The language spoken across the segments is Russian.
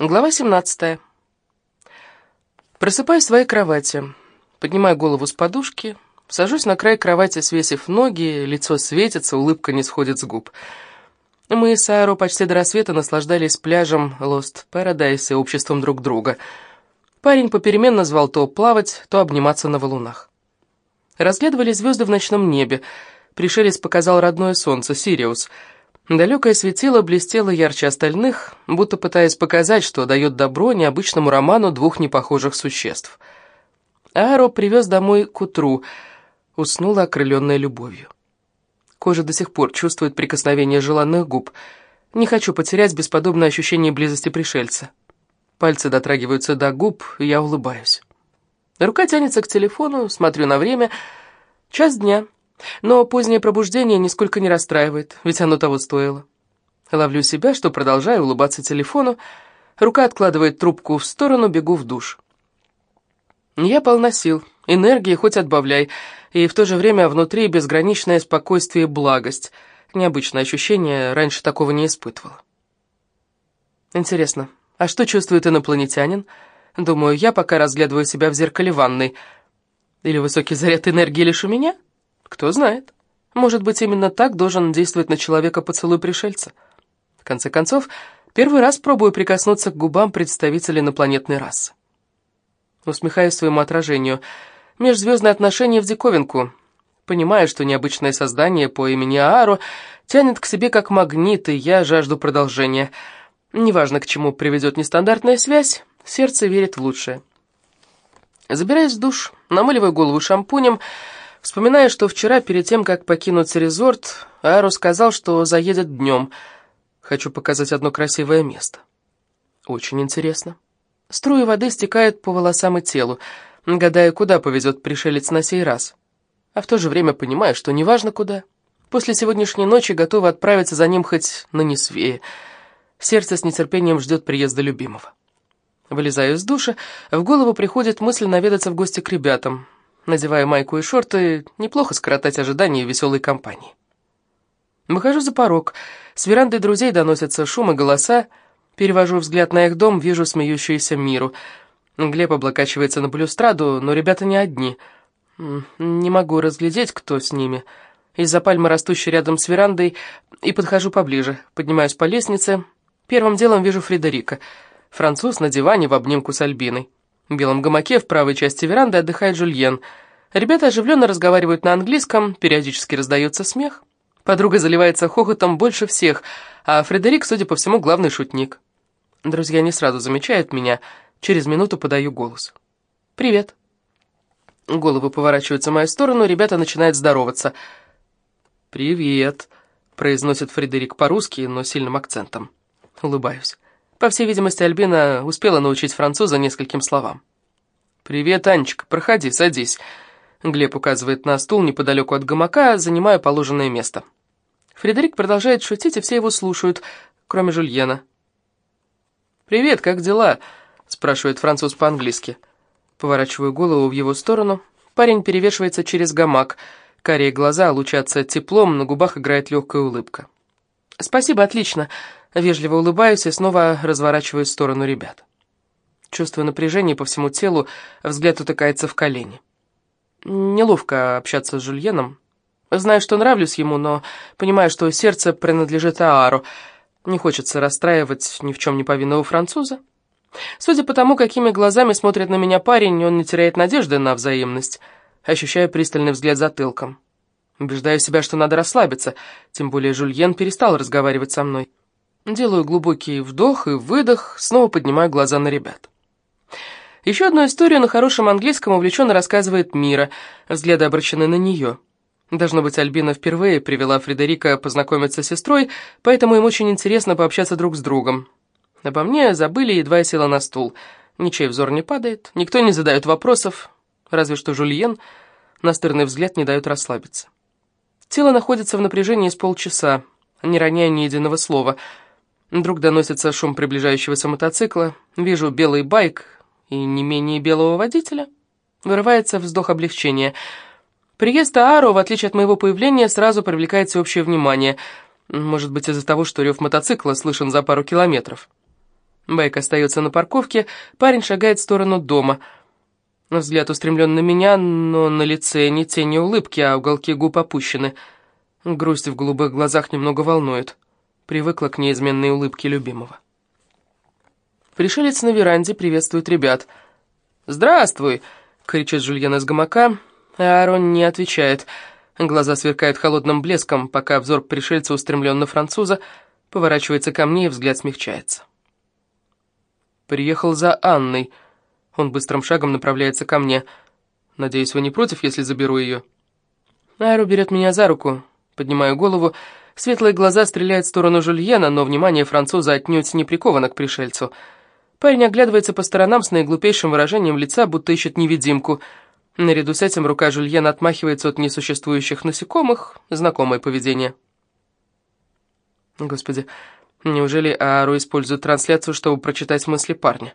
Глава 17. Просыпаюсь в своей кровати, поднимаю голову с подушки, сажусь на край кровати, свесив ноги, лицо светится, улыбка не сходит с губ. Мы с Аэро почти до рассвета наслаждались пляжем Лост Paradise и обществом друг друга. Парень попеременно звал то плавать, то обниматься на валунах. Разглядывали звезды в ночном небе. Пришелец показал родное солнце, Сириус — Далекое светило блестело ярче остальных, будто пытаясь показать, что дает добро необычному роману двух непохожих существ. Аро привез домой к утру, уснула окрыленная любовью. Кожа до сих пор чувствует прикосновение желанных губ. Не хочу потерять бесподобное ощущение близости пришельца. Пальцы дотрагиваются до губ, и я улыбаюсь. Рука тянется к телефону, смотрю на время. Час дня. Но позднее пробуждение нисколько не расстраивает, ведь оно того стоило. Ловлю себя, что продолжаю улыбаться телефону, рука откладывает трубку в сторону, бегу в душ. Я полна сил, энергии хоть отбавляй, и в то же время внутри безграничное спокойствие и благость. Необычное ощущение, раньше такого не испытывала. Интересно, а что чувствует инопланетянин? Думаю, я пока разглядываю себя в зеркале ванной. Или высокий заряд энергии лишь у меня? — кто знает. Может быть, именно так должен действовать на человека поцелуй пришельца. В конце концов, первый раз пробую прикоснуться к губам представителя инопланетной расы. Усмехаюсь своему отражению. Межзвездные отношения в диковинку. Понимаю, что необычное создание по имени Аару тянет к себе как магнит, и я жажду продолжения. Неважно, к чему приведет нестандартная связь, сердце верит в лучшее. Забираюсь в душ, намыливаю голову шампунем, Вспоминаю, что вчера, перед тем, как покинуть резорт, Ару сказал, что заедет днем. Хочу показать одно красивое место. Очень интересно. Струи воды стекают по волосам и телу, гадая, куда повезет пришелец на сей раз. А в то же время понимаю, что неважно куда. После сегодняшней ночи готова отправиться за ним хоть на Несвее. Сердце с нетерпением ждет приезда любимого. Вылезаю из душа, в голову приходит мысль наведаться в гости к ребятам. Надевая майку и шорты, неплохо скоротать ожидания веселой компании. Выхожу за порог. С веранды друзей доносятся шум и голоса. Перевожу взгляд на их дом, вижу смеющуюся миру. Глеб облокачивается на балюстраду, но ребята не одни. Не могу разглядеть, кто с ними. Из-за пальмы, растущей рядом с верандой, и подхожу поближе. Поднимаюсь по лестнице. Первым делом вижу Фредерика. Француз на диване в обнимку с Альбиной. В белом гамаке в правой части веранды отдыхает Жульен. Ребята оживленно разговаривают на английском, периодически раздается смех. Подруга заливается хохотом больше всех, а Фредерик, судя по всему, главный шутник. Друзья не сразу замечают меня, через минуту подаю голос. «Привет». Головы поворачиваются в мою сторону, ребята начинают здороваться. «Привет», — произносит Фредерик по-русски, но сильным акцентом. Улыбаюсь. По всей видимости, Альбина успела научить француза нескольким словам. «Привет, Анечка, проходи, садись». Глеб указывает на стул неподалеку от гамака, занимая положенное место. Фредерик продолжает шутить, и все его слушают, кроме Жульена. «Привет, как дела?» — спрашивает француз по-английски. Поворачиваю голову в его сторону. Парень перевешивается через гамак. Карие глаза лучатся теплом, на губах играет легкая улыбка. «Спасибо, отлично. Вежливо улыбаюсь и снова разворачиваюсь в сторону ребят. Чувствую напряжение по всему телу, взгляд утыкается в колени. Неловко общаться с Жульеном. Знаю, что нравлюсь ему, но понимаю, что сердце принадлежит Аару. Не хочется расстраивать ни в чем не повинного француза. Судя по тому, какими глазами смотрит на меня парень, он не теряет надежды на взаимность. Ощущаю пристальный взгляд затылком. Убеждаю себя, что надо расслабиться, тем более Жульен перестал разговаривать со мной. Делаю глубокий вдох и выдох, снова поднимаю глаза на ребят. Еще одну историю на хорошем английском увлеченно рассказывает Мира, взгляды обращены на нее. Должно быть, Альбина впервые привела Фредерика познакомиться с сестрой, поэтому им очень интересно пообщаться друг с другом. Обо мне забыли, едва я села на стул. Ничей взор не падает, никто не задает вопросов, разве что Жульен, настырный взгляд не дает расслабиться. Тело находится в напряжении с полчаса, не роняя ни единого слова — Вдруг доносится шум приближающегося мотоцикла. Вижу белый байк и не менее белого водителя. Вырывается вздох облегчения. Приезд Ааро, в отличие от моего появления, сразу привлекает всеобщее внимание. Может быть, из-за того, что рев мотоцикла слышен за пару километров. Байк остается на парковке, парень шагает в сторону дома. Взгляд устремлен на меня, но на лице не тени улыбки, а уголки губ опущены. Грусть в голубых глазах немного волнует. Привыкла к неизменной улыбке любимого. Пришелец на веранде приветствует ребят. «Здравствуй!» — кричит Жульен из гамака, а Арон не отвечает. Глаза сверкают холодным блеском, пока взор пришельца устремлен на француза, поворачивается ко мне и взгляд смягчается. Приехал за Анной. Он быстрым шагом направляется ко мне. Надеюсь, вы не против, если заберу ее? Айру берет меня за руку. Поднимаю голову. Светлые глаза стреляют в сторону Жульена, но внимание француза отнюдь не приковано к пришельцу. Парень оглядывается по сторонам с наиглупейшим выражением лица, будто ищет невидимку. Наряду с этим рука Жульена отмахивается от несуществующих насекомых. Знакомое поведение. Господи, Неужели Аару использует трансляцию, чтобы прочитать мысли парня?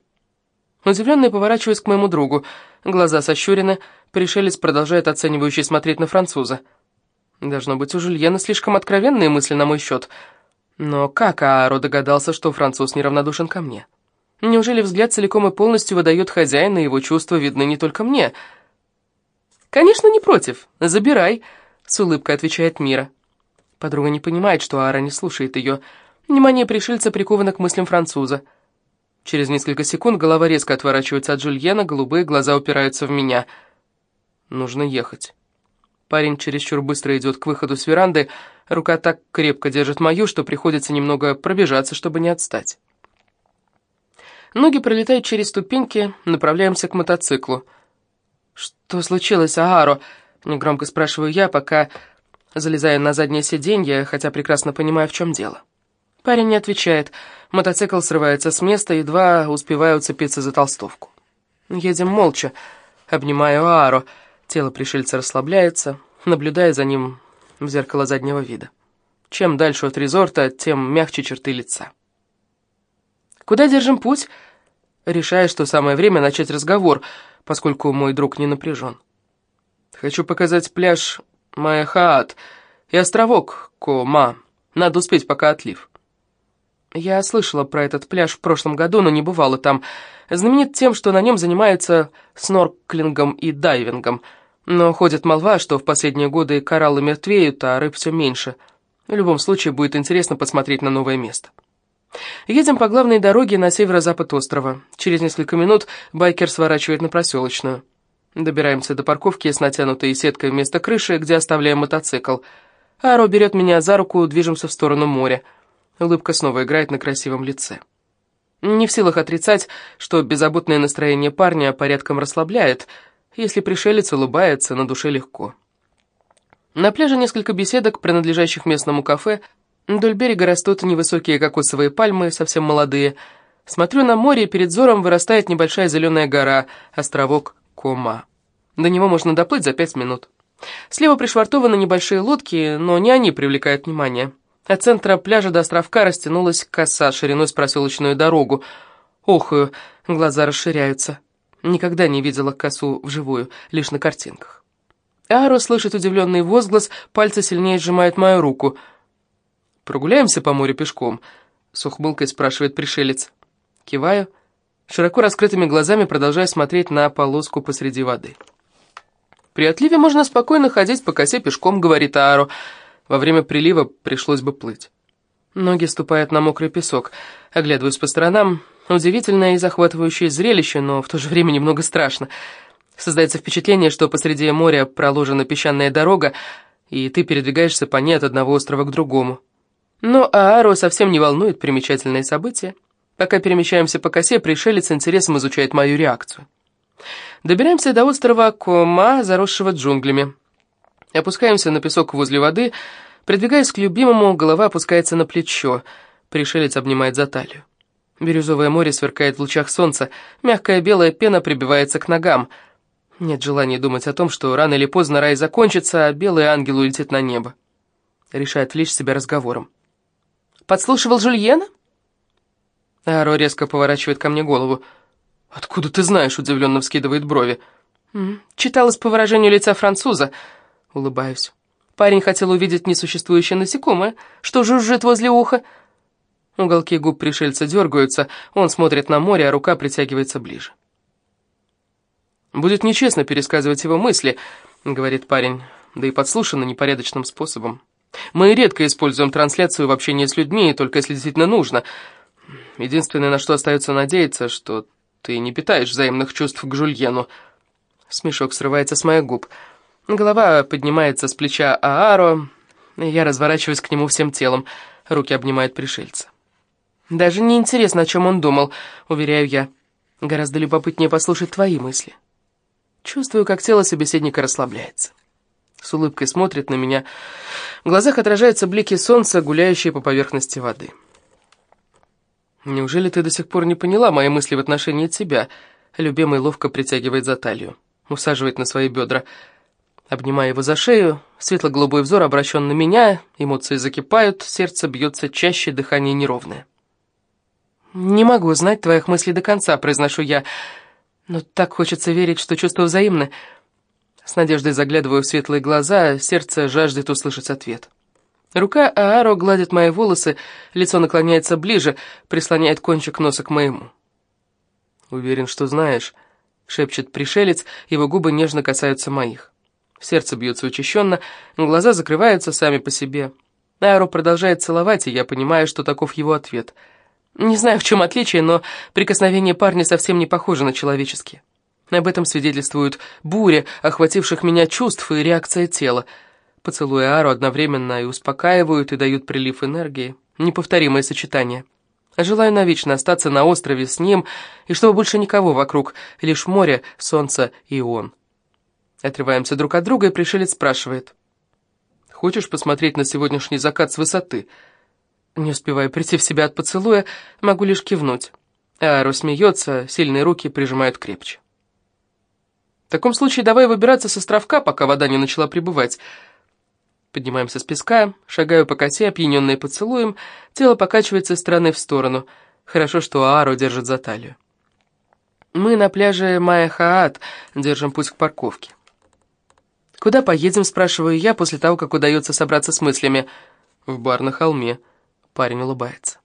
Удивленно поворачиваюсь к моему другу. Глаза сощурены, пришелец продолжает оценивающе смотреть на француза. Должно быть, у Жульена слишком откровенные мысли на мой счет. Но как Ааро догадался, что француз неравнодушен ко мне? Неужели взгляд целиком и полностью выдает хозяина, и его чувства видны не только мне? «Конечно, не против. Забирай», — с улыбкой отвечает Мира. Подруга не понимает, что Ара не слушает ее, — Внимание пришельца приковано к мыслям француза. Через несколько секунд голова резко отворачивается от Жульена, голубые глаза упираются в меня. Нужно ехать. Парень чересчур быстро идет к выходу с веранды, рука так крепко держит мою, что приходится немного пробежаться, чтобы не отстать. Ноги пролетают через ступеньки, направляемся к мотоциклу. «Что случилось, Ааро?» — негромко спрашиваю я, пока залезаю на заднее сиденье, хотя прекрасно понимаю, в чем дело. Парень не отвечает. Мотоцикл срывается с места, едва успеваю уцепиться за толстовку. Едем молча, обнимаю Ааро. Тело пришельца расслабляется, наблюдая за ним в зеркало заднего вида. Чем дальше от резорта, тем мягче черты лица. «Куда держим путь?» Решаю, что самое время начать разговор, поскольку мой друг не напряжен. «Хочу показать пляж Майахаат и островок Кома. Надо успеть, пока отлив». Я слышала про этот пляж в прошлом году, но не бывала там. Знаменит тем, что на нем занимаются снорклингом и дайвингом. Но ходит молва, что в последние годы кораллы мертвеют, а рыб все меньше. В любом случае, будет интересно посмотреть на новое место. Едем по главной дороге на северо-запад острова. Через несколько минут байкер сворачивает на проселочную. Добираемся до парковки с натянутой сеткой вместо крыши, где оставляем мотоцикл. Аро берет меня за руку, движемся в сторону моря. Улыбка снова играет на красивом лице. Не в силах отрицать, что беззаботное настроение парня порядком расслабляет. Если пришелец улыбается, на душе легко. На пляже несколько беседок, принадлежащих местному кафе. Вдоль берега растут невысокие кокосовые пальмы, совсем молодые. Смотрю на море, и перед взором вырастает небольшая зеленая гора, островок Кома. До него можно доплыть за пять минут. Слева пришвартованы небольшие лодки, но не они привлекают внимание. От центра пляжа до островка растянулась коса шириной с проселочную дорогу. Охую, глаза расширяются. Никогда не видела косу вживую, лишь на картинках. Аро слышит удивленный возглас, пальцы сильнее сжимают мою руку. «Прогуляемся по морю пешком?» — с ухмылкой спрашивает пришелец. Киваю, широко раскрытыми глазами продолжая смотреть на полоску посреди воды. «При отливе можно спокойно ходить по косе пешком», — говорит Ааро. Во время прилива пришлось бы плыть. Ноги ступают на мокрый песок. Оглядываюсь по сторонам. Удивительное и захватывающее зрелище, но в то же время немного страшно. Создается впечатление, что посреди моря проложена песчаная дорога, и ты передвигаешься по ней от одного острова к другому. Но Ааро совсем не волнует примечательные события. Пока перемещаемся по косе, пришелец с интересом изучает мою реакцию. Добираемся до острова Кома, заросшего джунглями. Опускаемся на песок возле воды, придвигаясь к любимому, голова опускается на плечо, пришелец обнимает за талию. Бирюзовое море сверкает в лучах солнца, мягкая белая пена прибивается к ногам. Нет желания думать о том, что рано или поздно рай закончится, а белый ангел улетит на небо. Решает отвлечь себя разговором. «Подслушивал Жульена?» Аро резко поворачивает ко мне голову. «Откуда ты знаешь?» — удивленно вскидывает брови. «Читалось по выражению лица француза», Улыбаюсь. Парень хотел увидеть несуществующее насекомое, что жужжит возле уха. Уголки губ пришельца дергаются, он смотрит на море, а рука притягивается ближе. «Будет нечестно пересказывать его мысли», — говорит парень, да и подслушано непорядочным способом. «Мы редко используем трансляцию в общении с людьми, только если действительно нужно. Единственное, на что остается надеяться, что ты не питаешь взаимных чувств к Жульену». Смешок срывается с моих губ. Голова поднимается с плеча Ааро, и я разворачиваюсь к нему всем телом. Руки обнимают пришельца. Даже не интересно, о чем он думал, уверяю я. Гораздо любопытнее послушать твои мысли. Чувствую, как тело собеседника расслабляется. С улыбкой смотрит на меня. В глазах отражаются блики солнца, гуляющие по поверхности воды. «Неужели ты до сих пор не поняла мои мысли в отношении тебя?» Любимый ловко притягивает за талию, усаживает на свои бедра. Обнимая его за шею, светло-голубой взор обращен на меня, эмоции закипают, сердце бьется чаще, дыхание неровное. «Не могу знать твоих мыслей до конца», — произношу я. «Но так хочется верить, что чувства взаимны». С надеждой заглядываю в светлые глаза, сердце жаждет услышать ответ. Рука Ааро гладит мои волосы, лицо наклоняется ближе, прислоняет кончик носа к моему. «Уверен, что знаешь», — шепчет пришелец, его губы нежно касаются моих. Сердце бьется учащенно, глаза закрываются сами по себе. Ааро продолжает целовать, и я понимаю, что таков его ответ — не знаю, в чем отличие, но прикосновения парня совсем не похожи на человеческие. Об этом свидетельствуют буря, охвативших меня чувств и реакция тела. Поцелуи Ару одновременно и успокаивают, и дают прилив энергии. Неповторимое сочетание. Желаю навечно остаться на острове с ним, и чтобы больше никого вокруг, лишь море, солнце и он. Отрываемся друг от друга, и пришелец спрашивает. «Хочешь посмотреть на сегодняшний закат с высоты?» Не успеваю прийти в себя от поцелуя, могу лишь кивнуть. Ару смеется, сильные руки прижимают крепче. В таком случае давай выбираться с островка, пока вода не начала прибывать. Поднимаемся с песка, шагаю по косе, опьяненные поцелуем, тело покачивается из стороны в сторону. Хорошо, что Аару держит за талию. Мы на пляже Майя-Хаат держим путь к парковке. «Куда поедем?» – спрашиваю я после того, как удается собраться с мыслями. «В бар на холме». Парень улыбается.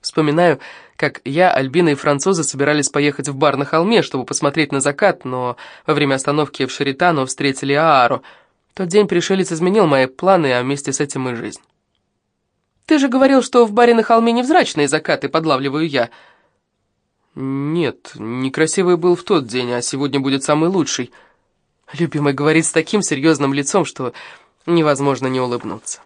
Вспоминаю, как я, Альбина и французы собирались поехать в бар на холме, чтобы посмотреть на закат, но во время остановки в Шаритану встретили Аару. Тот день пришелец изменил мои планы, а вместе с этим и жизнь. «Ты же говорил, что в баре на холме невзрачные закаты, подлавливаю я». «Нет, некрасивый был в тот день, а сегодня будет самый лучший». Любимый говорит с таким серьезным лицом, что невозможно не улыбнуться.